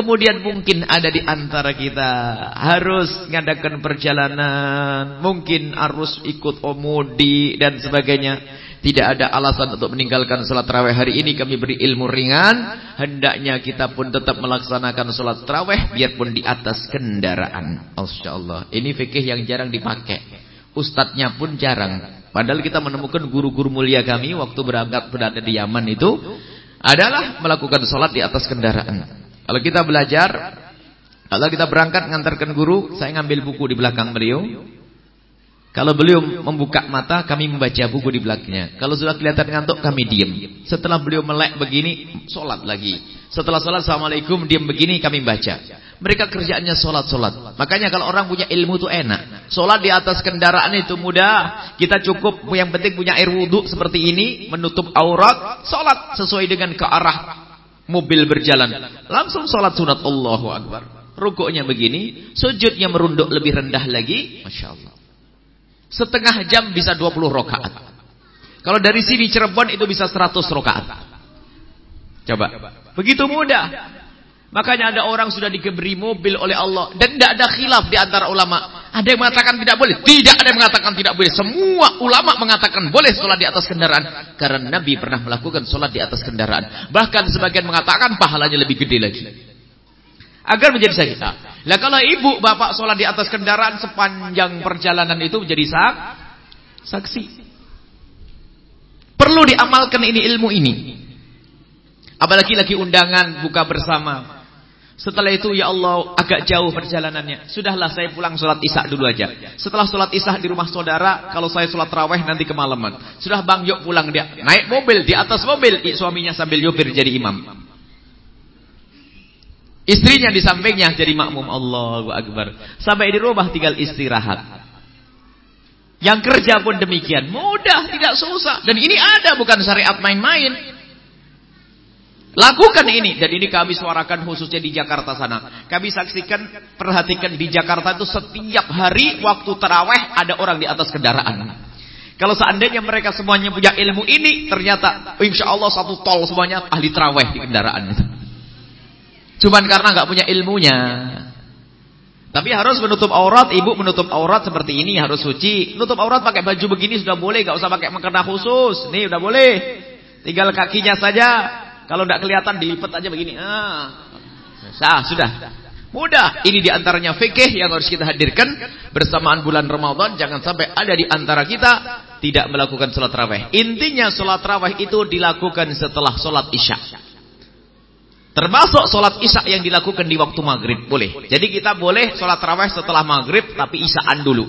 Kemudian mungkin ada di antara kita harus mengadakan perjalanan, mungkin harus ikut omudi dan sebagainya. Tidak ada alasan untuk meninggalkan salat tarawih hari ini kami beri ilmu ringan. Hendaknya kita pun tetap melaksanakan salat tarawih biarpun di atas kendaraan. Masyaallah. Ini fikih yang jarang dipakai. Ustadznya pun jarang. Padahal kita menemukan guru-guru mulia kami waktu berangkat berada di Yaman itu adalah melakukan salat di atas kendaraan. Kalau kita belajar, kalau kita berangkat mengantarkan guru, saya ngambil buku di belakang beliau. Kalau beliau membuka mata, kami membaca buku di belakangnya. Kalau sudah kelihatan ngantuk, kami diam. Setelah beliau melek begini, sholat lagi. Setelah sholat, Assalamualaikum, diam begini, kami baca. Mereka kerjaannya sholat-sholat. Makanya kalau orang punya ilmu itu enak. Sholat di atas kendaraan itu mudah. Kita cukup, yang penting punya air wudhu seperti ini. Menutup aurat. Sholat sesuai dengan ke arah mobil berjalan. Langsung sholat sunat Allahu Akbar. Rukuknya begini, sujudnya merunduk lebih rendah lagi. Masya Allah. Setengah jam bisa 20 rokaat. Kalau dari sini Cirebon itu bisa 100 rokaat. Coba. Begitu mudah. Makanya ada orang sudah diberi mobil oleh Allah. Dan tidak ada khilaf di antara ulama. Ada yang mengatakan tidak boleh. Tidak ada yang mengatakan tidak boleh. Semua ulama mengatakan boleh sholat di atas kendaraan. Karena Nabi pernah melakukan sholat di atas kendaraan. Bahkan sebagian mengatakan pahalanya lebih gede lagi. Agar menjadi sakit. Nah kalau ibu bapak sholat di atas kendaraan sepanjang perjalanan itu menjadi sak, saksi. Perlu diamalkan ini ilmu ini. Apalagi lagi undangan buka bersama. Setelah itu ya Allah agak jauh perjalanannya. Sudahlah saya pulang sholat isya dulu aja. Setelah sholat isya di rumah saudara, kalau saya sholat raweh nanti kemalaman. Sudah bang yuk pulang dia. Naik mobil di atas mobil suaminya sambil yupir jadi imam. Istrinya di sampingnya jadi makmum Allahu Akbar. Sampai di rumah tinggal istirahat. Yang kerja pun demikian. Mudah, tidak susah. Dan ini ada bukan syariat main-main. Lakukan ini dan ini kami suarakan khususnya di Jakarta sana. Kami saksikan, perhatikan di Jakarta itu setiap hari waktu terawih ada orang di atas kendaraan. Kalau seandainya mereka semuanya punya ilmu ini, ternyata insya Allah satu tol semuanya ahli terawih di kendaraan. Cuman karena nggak punya ilmunya. Tapi harus menutup aurat, ibu menutup aurat seperti ini harus suci. Menutup aurat pakai baju begini sudah boleh, nggak usah pakai mukena khusus. Nih udah boleh. Tinggal kakinya saja kalau tidak kelihatan dilipat aja begini. Ah. Sah, sudah. Mudah. Ini di antaranya fikih yang harus kita hadirkan bersamaan bulan Ramadan. Jangan sampai ada di antara kita tidak melakukan sholat raweh. Intinya sholat raweh itu dilakukan setelah sholat isya. Termasuk sholat isya yang dilakukan di waktu maghrib. Boleh. Jadi kita boleh sholat raweh setelah maghrib tapi isyaan dulu.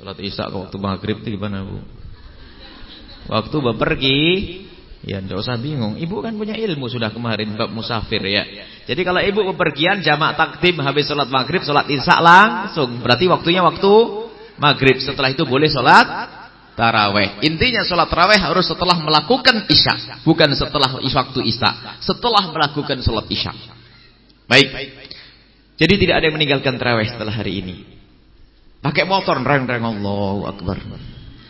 Sholat isya ke waktu maghrib itu gimana bu? Waktu bepergi Ya tidak usah bingung. Ibu kan punya ilmu sudah kemarin bab musafir ya. Jadi kalau ibu bepergian jamak takdim habis sholat maghrib, sholat isya langsung. Berarti waktunya waktu maghrib. Setelah itu boleh sholat taraweh. Intinya sholat taraweh harus setelah melakukan isya. Bukan setelah waktu isya. Setelah melakukan sholat isya. Baik. Jadi tidak ada yang meninggalkan taraweh setelah hari ini. Pakai motor, reng-reng Allahu Akbar.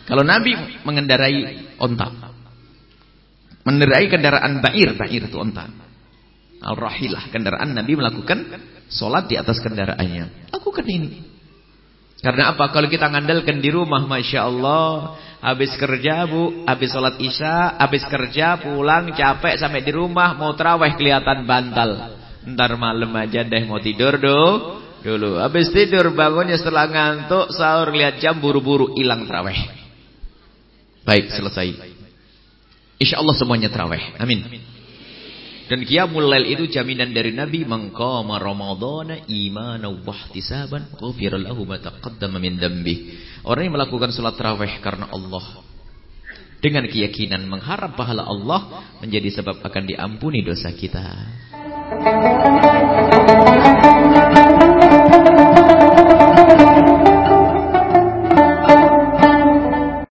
Kalau Nabi mengendarai onta. Menerai kendaraan bair, bair itu onta. Al-rahilah, kendaraan Nabi melakukan sholat di atas kendaraannya. Lakukan ini. Karena apa? Kalau kita ngandalkan di rumah, Masya Allah. Habis kerja bu, habis sholat isya, habis kerja, pulang, capek sampai di rumah, mau terawih kelihatan bantal. Ntar malam aja deh mau tidur do, dulu. Habis tidur bangunnya setelah ngantuk, sahur lihat jam buru-buru hilang terawih. Baik, selesai. Insya Allah semuanya terawih. Amin. Dan qiyamul lail itu jaminan dari Nabi mengqama ramadhana imanan wa ihtisaban ghufira lahu ma taqaddama min dambi. Orang yang melakukan salat tarawih karena Allah dengan keyakinan mengharap pahala Allah menjadi sebab akan diampuni dosa kita.